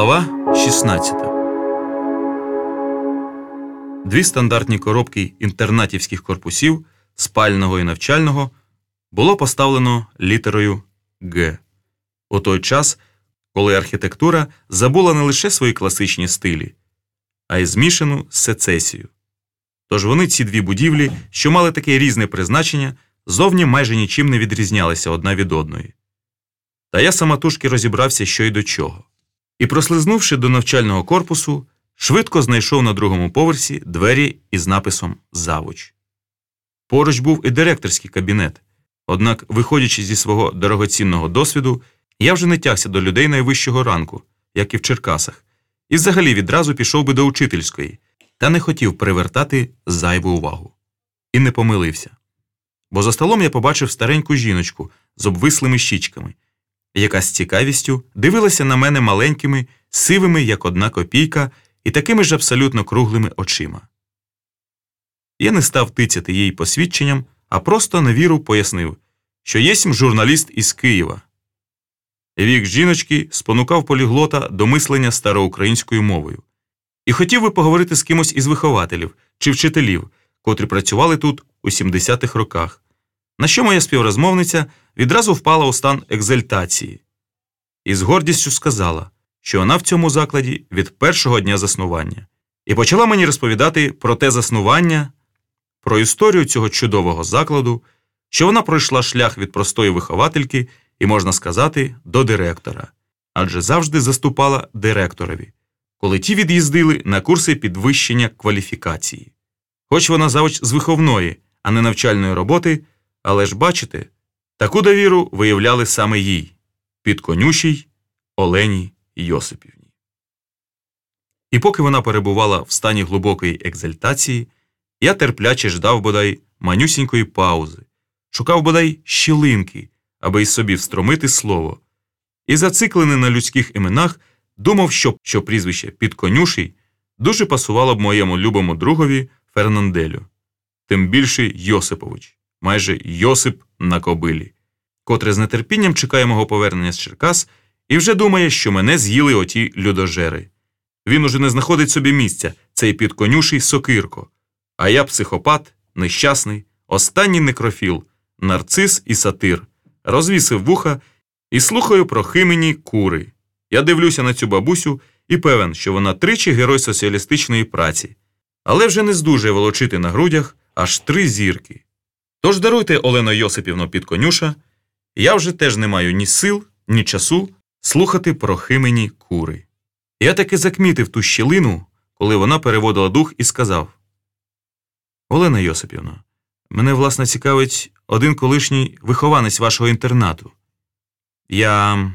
Глава 16 Дві стандартні коробки інтернатівських корпусів спального і навчального було поставлено літерою Г у той час, коли архітектура забула не лише свої класичні стилі, а й змішану сецесію. Тож вони ці дві будівлі, що мали таке різне призначення, зовні майже нічим не відрізнялися одна від одної. Та я самотужки розібрався, що й до чого. І, прослизнувши до навчального корпусу, швидко знайшов на другому поверсі двері із написом Завуч. Поруч був і директорський кабінет. Однак, виходячи зі свого дорогоцінного досвіду, я вже не тягся до людей найвищого ранку, як і в Черкасах, і взагалі відразу пішов би до учительської, та не хотів привертати зайву увагу. І не помилився. Бо за столом я побачив стареньку жіночку з обвислими щічками, яка з цікавістю дивилася на мене маленькими, сивими, як одна копійка, і такими ж абсолютно круглими очима. Я не став тицяти їй посвідченням, а просто на віру пояснив, що єсмь журналіст із Києва. Вік жіночки спонукав поліглота до мислення староукраїнською мовою і хотів би поговорити з кимось із вихователів чи вчителів, котрі працювали тут у 70-х роках, на що моя співрозмовниця відразу впала у стан екзальтації і з гордістю сказала, що вона в цьому закладі від першого дня заснування, і почала мені розповідати про те заснування, про історію цього чудового закладу, що вона пройшла шлях від простої виховательки і, можна сказати, до директора, адже завжди заступала директорові, коли ті від'їздили на курси підвищення кваліфікації. Хоч вона завуч з виховної, а не навчальної роботи, але ж бачите, таку довіру виявляли саме їй підконющій Олені Йосипівні. І поки вона перебувала в стані глибокої екзальтації, я терпляче ждав бодай манюсінької паузи, шукав бодай щілинки, аби й собі встромити слово, і, зациклений на людських іменах, думав, що, що прізвище підконюший дуже пасувало б моєму любому другові Фернанделю, тим більше Йосипович, майже Йосип на кобилі, котре з нетерпінням чекає мого повернення з Черкас і вже думає, що мене з'їли оті людожери. Він уже не знаходить собі місця, цей підконюший сокирко, а я психопат, нещасний, останній некрофіл, нарцис і сатир, розвісив вуха і слухаю про химені кури. Я дивлюся на цю бабусю і певен, що вона тричі герой соціалістичної праці, але вже не здужує волочити на грудях аж три зірки. Тож даруйте, Олено Йосипівно, підконюша, я вже теж не маю ні сил, ні часу слухати про химені кури. Я таки закмітив ту щілину, коли вона переводила дух і сказав Олена Йосипівна, мене власне цікавить один колишній вихованець вашого інтернату. Я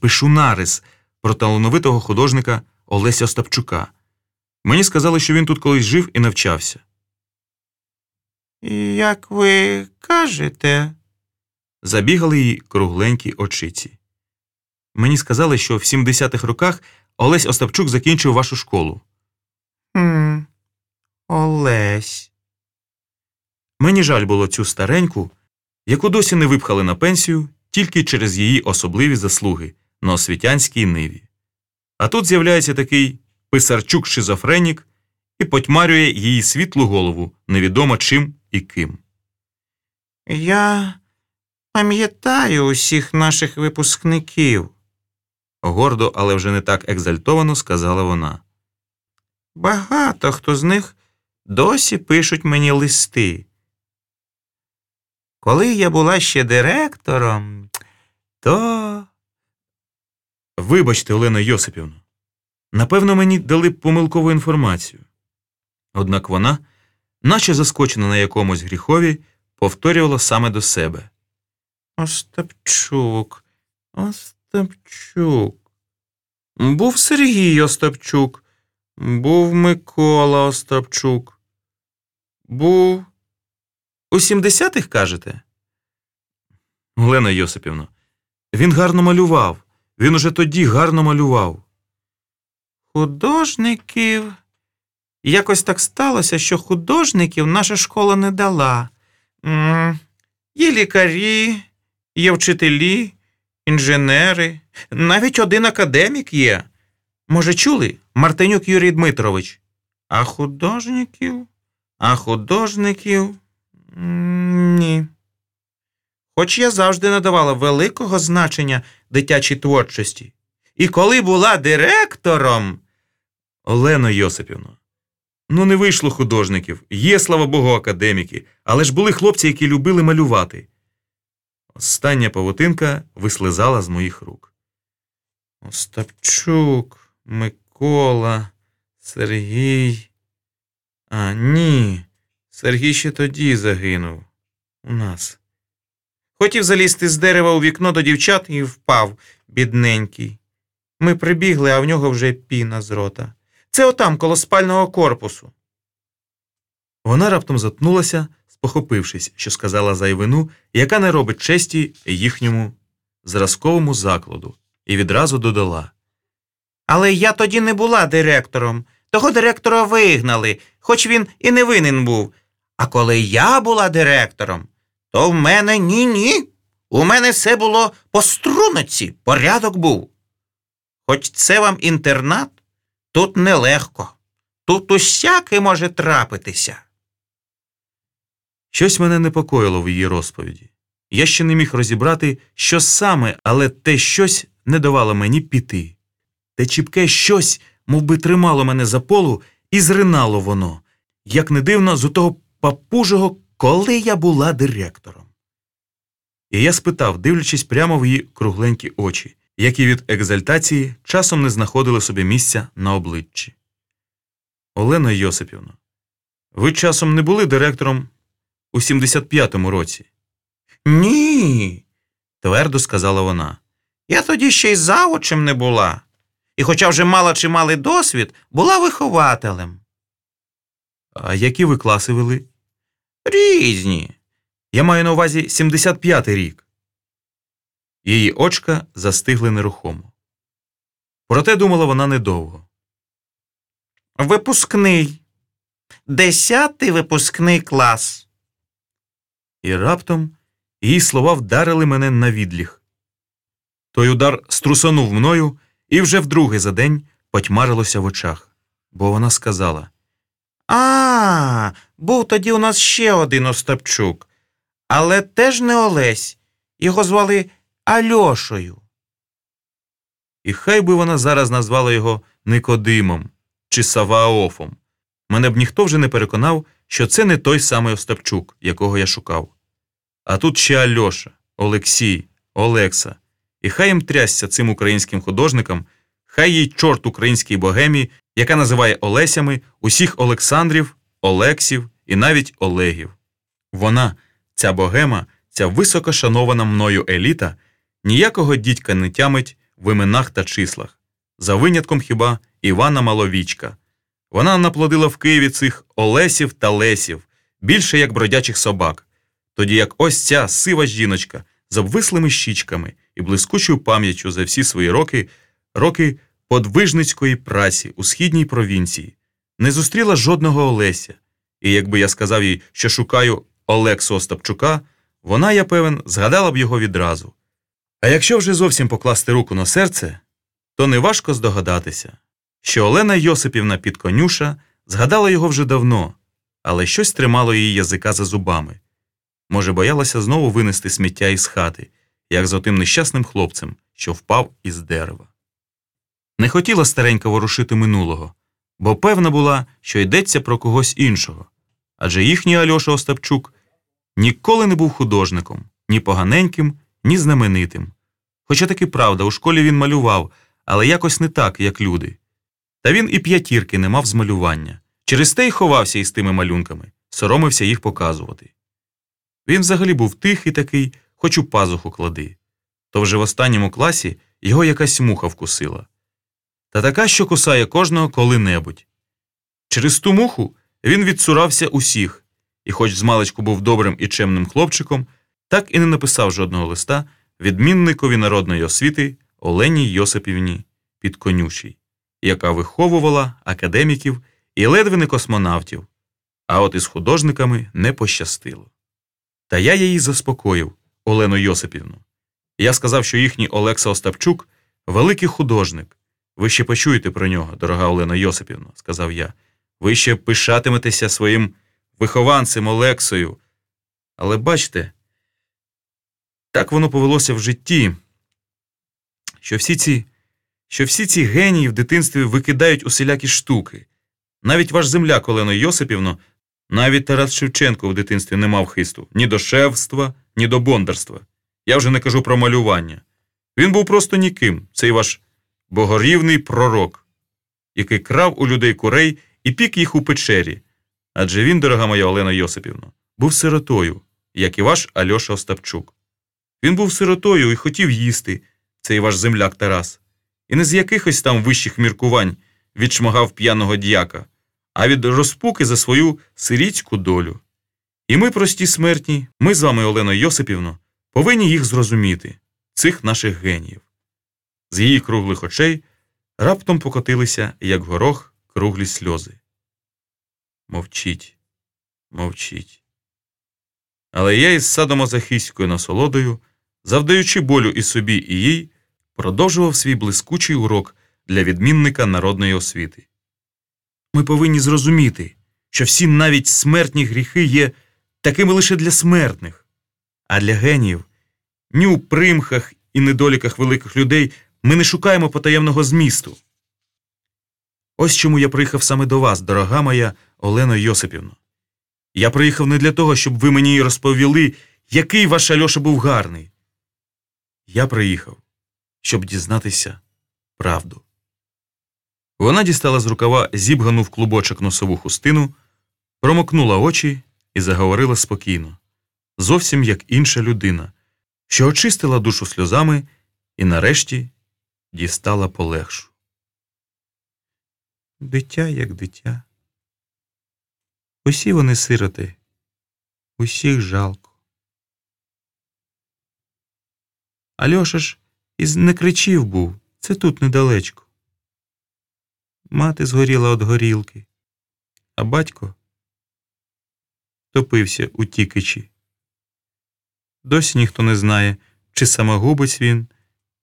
пишу нарис про талановитого художника Олеся Остапчука. Мені сказали, що він тут колись жив і навчався. Як ви кажете, Забігали їй кругленькі очиці. Мені сказали, що в 70-х роках Олесь Остапчук закінчив вашу школу. хм, Олесь. Мені жаль було цю стареньку, яку досі не випхали на пенсію тільки через її особливі заслуги на освітянській ниві. А тут з'являється такий писарчук-шизофренік і потьмарює її світлу голову невідомо чим і ким. Я пам'ятаю усіх наших випускників. Гордо, але вже не так екзальтовано сказала вона. Багато хто з них досі пишуть мені листи. Коли я була ще директором, то Вибачте, Олена Йосипівна. Напевно, мені дали помилкову інформацію. Однак вона, наче заскочена на якомусь гріхові, повторювала саме до себе. Остапчук, Остапчук. Був Сергій Остапчук, був Микола Остапчук. Був. У 70-х, кажете? Олена Йосипівна, він гарно малював. Він уже тоді гарно малював. Художників. Якось так сталося, що художників наша школа не дала. М, Є лікарі, є вчителі, інженери, навіть один академік є. Може, чули? Мартинюк Юрій Дмитрович. А художників? А художників? Ні. Хоч я завжди надавала великого значення дитячій творчості. І коли була директором. Олено Йосипівно, ну не вийшло художників, є, слава Богу, академіки, але ж були хлопці, які любили малювати. Остання павутинка вислизала з моїх рук. Остапчук, Микола, Сергій. А, ні. Сергій ще тоді загинув. У нас. Хотів залізти з дерева у вікно до дівчат і впав, бідненький. Ми прибігли, а в нього вже піна з рота. Це отам, коло спального корпусу. Вона раптом затнулася, спохопившись, що сказала зайвину, яка не робить честі їхньому зразковому закладу, і відразу додала. Але я тоді не була директором. Того директора вигнали, хоч він і не винен був. А коли я була директором, то в мене ні-ні. У мене все було по струночці, порядок був. Хоч це вам інтернат, тут нелегко. Тут усяке може трапитися. Щось мене непокоїло в її розповіді. Я ще не міг розібрати, що саме, але те щось не давало мені піти. Те чіпке щось, мов би, тримало мене за полу, і зринало воно, як не дивно, з отого папужого, коли я була директором. І я спитав, дивлячись прямо в її кругленькі очі, які від екзальтації часом не знаходили собі місця на обличчі. Олено Йосипівно, ви часом не були директором у 75-му році? Ні, твердо сказала вона. Я тоді ще й завучем не була. І хоча вже мала чималий досвід, була вихователем. А які ви класи вели? Різні. Я маю на увазі 75-й рік. Її очка застигли нерухомо. Проте думала вона недовго. Випускний. Десятий випускний клас. І раптом її слова вдарили мене на відліг. Той удар струсонув мною і вже вдруге за день потьмарилося в очах, бо вона сказала А, був тоді у нас ще один Остапчук. Але теж не Олесь. Його звали Альошою. І хай би вона зараз назвала його Никодимом чи Саваофом. Мене б ніхто вже не переконав, що це не той самий Остапчук, якого я шукав. А тут ще Альоша, Олексій, Олекса. І хай їм трясся цим українським художникам, хай їй чорт українській богемі, яка називає Олесями усіх Олександрів, Олексів і навіть Олегів. Вона, ця богема, ця високо шанована мною еліта, ніякого дідька не тямить в іменах та числах, за винятком хіба Івана Маловічка. Вона наплодила в Києві цих Олесів та Лесів, більше як бродячих собак, тоді як ось ця сива жіночка з обвислими щічками і блискучою пам'яттю за всі свої роки, роки подвижницької праці у східній провінції, не зустріла жодного Олеся, і якби я сказав їй, що шукаю Олексу Остапчука, вона, я певен, згадала б його відразу. А якщо вже зовсім покласти руку на серце, то неважко здогадатися, що Олена Йосипівна Підконюша згадала його вже давно, але щось тримало її язика за зубами. Може, боялася знову винести сміття із хати, як за тим нещасним хлопцем, що впав із дерева. Не хотіла старенька ворушити минулого, бо певна була, що йдеться про когось іншого. Адже їхній Альоша Остапчук ніколи не був художником, ні поганеньким, ні знаменитим. Хоча таки правда, у школі він малював, але якось не так, як люди. Та він і п'ятірки не мав з малювання. Через те й ховався із тими малюнками, соромився їх показувати. Він взагалі був тихий такий, хоч у пазуху клади. То вже в останньому класі його якась муха вкусила. Та така, що кусає кожного коли-небудь. Через ту муху він відсурався усіх, і, хоч змалечку був добрим і чемним хлопчиком, так і не написав жодного листа відмінникові народної освіти Олені Йосипівні Підконючій, яка виховувала академіків і ледве не космонавтів, а от із художниками не пощастило. Та я її заспокоїв, Олену Йосипівну. Я сказав, що їхній Олекса Остапчук великий художник, Ви ще почуєте про нього, дорога Олена Йосипівна, сказав я. Ви ще пишатиметеся своїм вихованцем Олексою. Але бачите, так воно повелося в житті, що всі ці, що всі ці генії в дитинстві викидають усілякі штуки. Навіть ваш земляк Олено Йосипівно, навіть Тарас Шевченко в дитинстві не мав хисту ні до шефства, ні до бондарства. Я вже не кажу про малювання. Він був просто ніким, цей ваш богорівний пророк, який крав у людей курей і пік їх у печері. Адже він, дорога моя Олена Йосипівна, був сиротою, як і ваш Альоша Остапчук. Він був сиротою і хотів їсти, цей ваш земляк Тарас, і не з якихось там вищих міркувань відшмагав п'яного дяка, а від розпуки за свою сирітську долю. І ми, прості смертні, ми з вами, Олено Йосипівно, повинні їх зрозуміти, цих наших геніїв. З її круглих очей раптом покотилися, як горох, круглі сльози. Мовчіть, мовчіть. Але я із садомазохистською насолодою, завдаючи болю і собі, і їй, продовжував свій блискучий урок для відмінника народної освіти. Ми повинні зрозуміти, що всі навіть смертні гріхи є такими лише для смертних, а для геніїв ні у примхах і недоліках великих людей ми не шукаємо потаємного змісту. Ось чому я приїхав саме до вас, дорога моя Олено Йосипівно. Я приїхав не для того, щоб ви мені розповіли, який ваш Альоша був гарний. Я приїхав, щоб дізнатися правду. Вона дістала з рукава зібгану в клубочок носову хустину, промокнула очі і заговорила спокійно, зовсім як інша людина, що очистила душу сльозами і нарешті дістала полегшу. Дитя як дитя. Усі вони сироти, усіх жалко. Альоша ж із некричів був, це тут недалечко. Мати згоріла від горілки, а батько топився у тікичі. Досі ніхто не знає, чи самогубець він,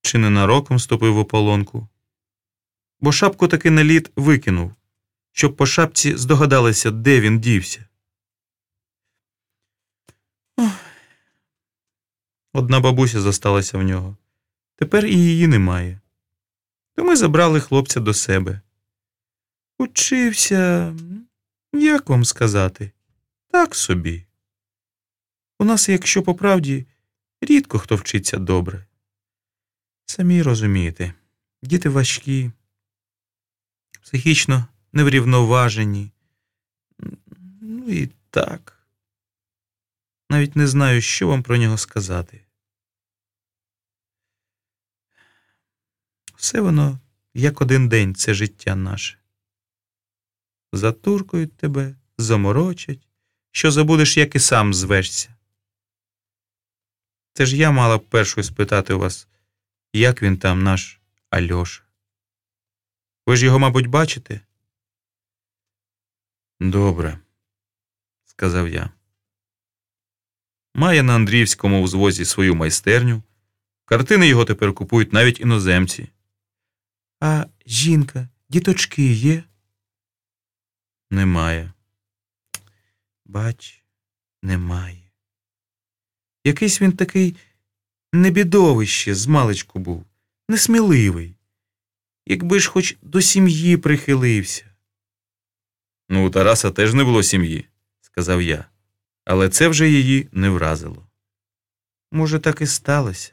чи ненароком стопив в ополонку. Бо шапку таки на лід викинув, щоб по шапці здогадалися, де він дівся. Одна бабуся зосталася в нього. Тепер і її немає. То ми забрали хлопця до себе. Учився, як вам сказати, так собі. У нас, якщо по правді, рідко хто вчиться добре. Самі розумієте, діти важкі, психічно неврівноважені. Ну і так. Навіть не знаю, що вам про нього сказати. Все воно як один день, це життя наше. Затуркують тебе, заморочать, що забудеш, як і сам звешся. Це ж я мала б першою спитати у вас, як він там, наш Альоша. Ви ж його, мабуть, бачите? Добре, сказав я. Має на Андріївському взвозі свою майстерню. Картини його тепер купують навіть іноземці. А жінка, діточки є? Немає. Бач, немає. Якийсь він такий небідовище з маличку був, несміливий. Якби ж хоч до сім'ї прихилився. Ну, у Тараса теж не було сім'ї, сказав я, але це вже її не вразило. Може, так і сталося.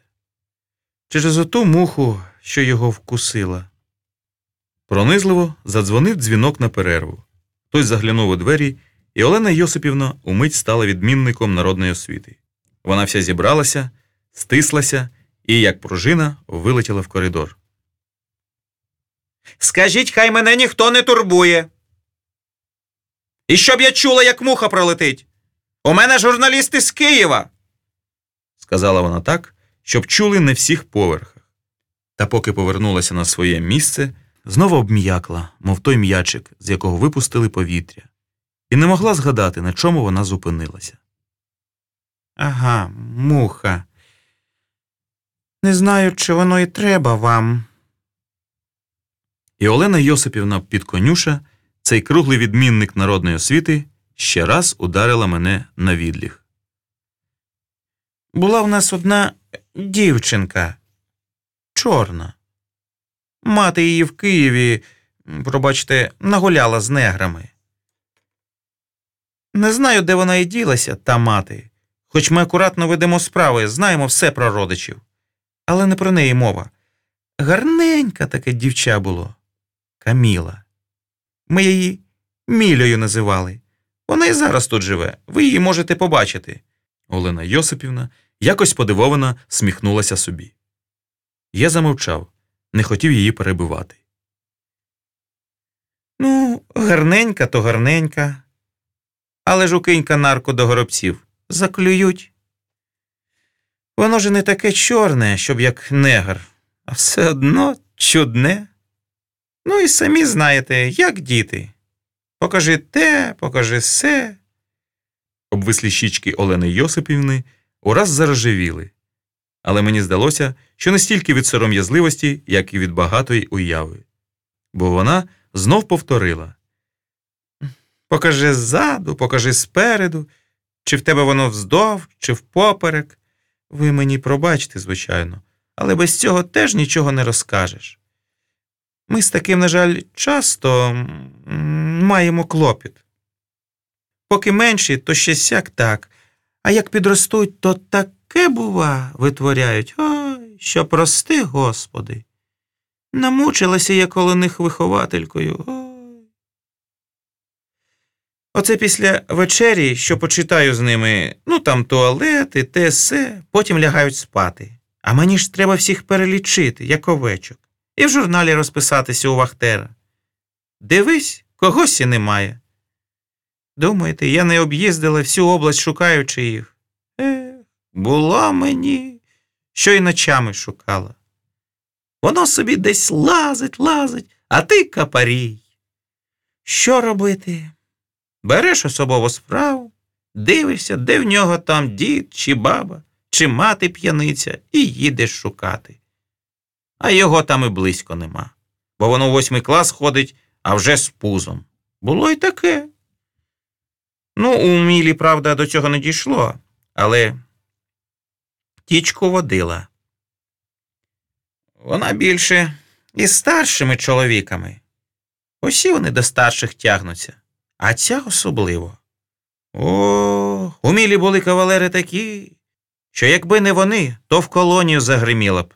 Через оту муху, що його вкусила. Пронизливо задзвонив дзвінок на перерву. Хтось заглянув у двері, і Олена Йосипівна умить стала відмінником народної освіти. Вона вся зібралася, стислася і, як пружина, вилетіла в коридор. Скажіть, хай мене ніхто не турбує. І щоб я чула, як муха пролетить. У мене журналісти з Києва. сказала вона так, щоб чули не всіх поверхах. Та поки повернулася на своє місце, знову обм'якла, мов той м'ячик, з якого випустили повітря, і не могла згадати, на чому вона зупинилася. Ага, муха. Не знаю, чи воно і треба вам. І Олена Йосипівна Підконюша, цей круглий відмінник народної освіти, ще раз ударила мене на відліг. Була в нас одна дівчинка чорна. Мати її в Києві, пробачте, нагуляла з неграми. Не знаю, де вона і ділася, та мати, хоч ми акуратно ведемо справи, знаємо все про родичів. Але не про неї мова. Гарненька таке дівча було. Каміла. Ми її Мілею називали. Вона і зараз тут живе. Ви її можете побачити. Олена Йосипівна якось подивовано сміхнулася собі. Я замовчав, не хотів її перебивати. Ну, гарненька то гарненька. Але ж укинька нарко до горобців заклюють. Воно ж не таке чорне, щоб як негр, а все одно чудне. Ну і самі знаєте, як діти. Покажи те, покажи се. Обвислі щічки Олени Йосипівни ураз зарожевіли, але мені здалося, що не стільки від сором'язливості, як і від багатої уяви. Бо вона знов повторила Покажи ззаду, покажи спереду, чи в тебе воно вздовж, чи впоперек. Ви мені пробачте, звичайно, але без цього теж нічого не розкажеш. Ми з таким, на жаль, часто маємо клопіт. Поки менші, то ще сяк так, а як підростуть, то таке, бува, витворяють. Ой, що прости, Господи. Намучилася я коло них вихователькою. Ой. Оце після вечері, що почитаю з ними, ну там туалети, те се, потім лягають спати. А мені ж треба всіх перелічити, як овечок, і в журналі розписатися у Вахтера. Дивись, когось і немає. Думаєте, я не об'їздила всю область, шукаючи їх? Ех, було мені, що й ночами шукала. Воно собі десь лазить, лазить, а ти капарій. Що робити? Береш особову справу, дивишся, де в нього там дід чи баба, чи мати п'яниця, і їдеш шукати. А його там і близько нема, бо воно в восьмий клас ходить, а вже з пузом. Було й таке. Ну, у Мілі, правда, до цього не дійшло, але тічку водила. Вона більше із старшими чоловіками. Усі вони до старших тягнуться, а ця особливо. О, Мілі були кавалери такі, що якби не вони, то в колонію загриміла б.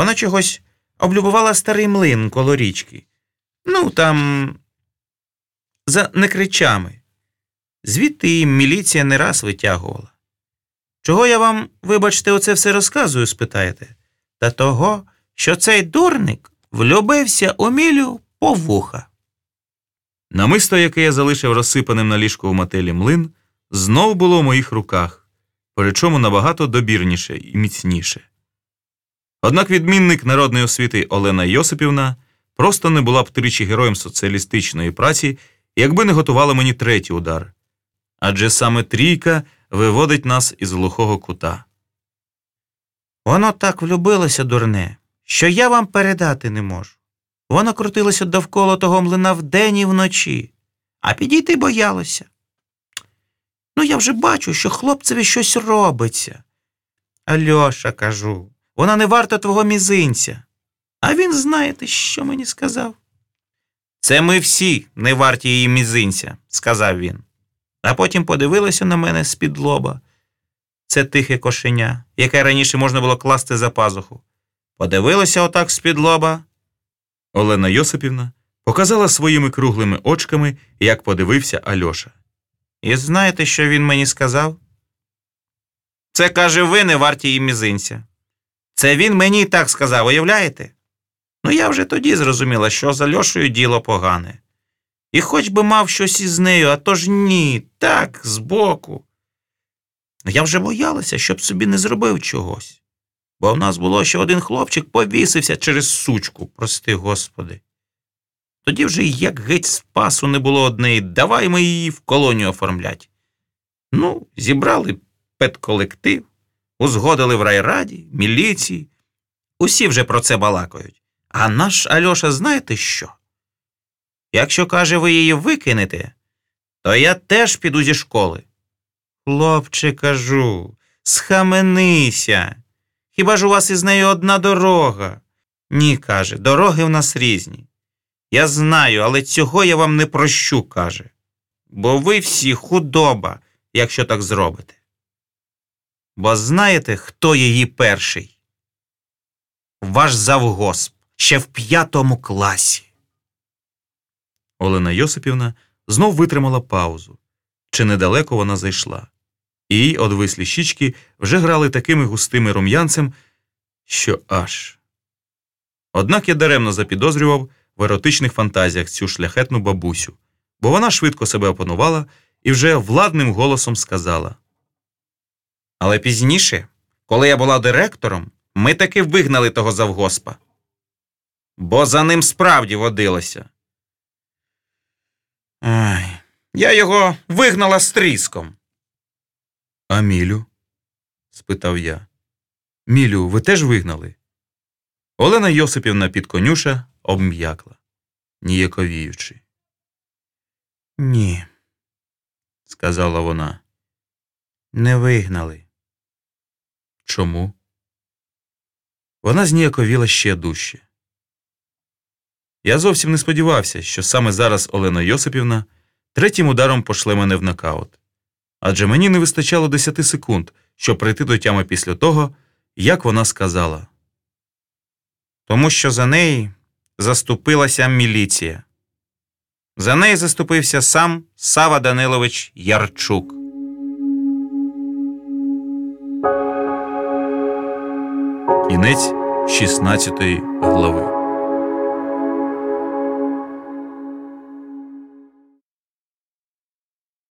Вона чогось облюбувала старий млин коло річки. Ну, там за некричами. Звідти їм міліція не раз витягувала. Чого я вам, вибачте, оце все розказую, спитаєте? Та того, що цей дурник влюбився у Мілю по вуха. Намисто, яке я залишив розсипаним на ліжку в мотелі млин, знов було в моїх руках, причому набагато добірніше і міцніше. Однак відмінник народної освіти Олена Йосипівна просто не була б тричі героєм соціалістичної праці, якби не готувала мені третій удар. Адже саме трійка виводить нас із глухого кута. Воно так влюбилося, дурне, що я вам передати не можу. Воно крутилося довкола того млина вдень і вночі, а підійти боялося. Ну, я вже бачу, що хлопцеві щось робиться. Альоша, кажу, вона не варта твого мізинця. А він знаєте, що мені сказав? Це ми всі не варті її мізинця, сказав він. А потім подивилося на мене з-під лоба. Це тихе кошеня, яке раніше можна було класти за пазуху. Подивилося отак з-під лоба. Олена Йосипівна показала своїми круглими очками, як подивився Альоша. І знаєте, що він мені сказав? Це каже, ви не варті її мізинця. Це він мені так сказав, уявляєте? Ну я вже тоді зрозуміла, що з Альошею діло погане. І хоч би мав щось із нею, а то ж ні, так, збоку. Я вже боялася, щоб собі не зробив чогось. Бо в нас було ще один хлопчик повісився через сучку, прости господи. Тоді вже як геть спасу не було однеї, давай ми її в колонію оформлять. Ну, зібрали педколектив, узгодили в райраді, міліції. Усі вже про це балакають. А наш Альоша, знаєте що? Якщо, каже, ви її викинете, то я теж піду зі школи. Хлопче, кажу, схаменися. Хіба ж у вас із нею одна дорога? Ні, каже, дороги в нас різні. Я знаю, але цього я вам не прощу, каже. Бо ви всі худоба, якщо так зробите. Бо знаєте, хто її перший? Ваш завгосп ще в п'ятому класі. Олена Йосипівна знов витримала паузу. Чи недалеко вона зайшла. Її одвислі щічки вже грали такими густими рум'янцем, що аж. Однак я даремно запідозрював в еротичних фантазіях цю шляхетну бабусю, бо вона швидко себе опанувала і вже владним голосом сказала. Але пізніше, коли я була директором, ми таки вигнали того завгоспа. Бо за ним справді водилося. Ай, я його вигнала з тріском. А Мілю? спитав я. Мілю, ви теж вигнали? Олена Йосипівна підконюша обм'якла, ніяковіючи. Ні, сказала вона. не вигнали. Чому? Вона зніяковіла ще дужче. Я зовсім не сподівався, що саме зараз Олена Йосипівна третім ударом пошле мене в нокаут. Адже мені не вистачало 10 секунд, щоб прийти до тями після того, як вона сказала. Тому що за неї заступилася міліція. За неї заступився сам Сава Данилович Ярчук. Кінець 16 глави.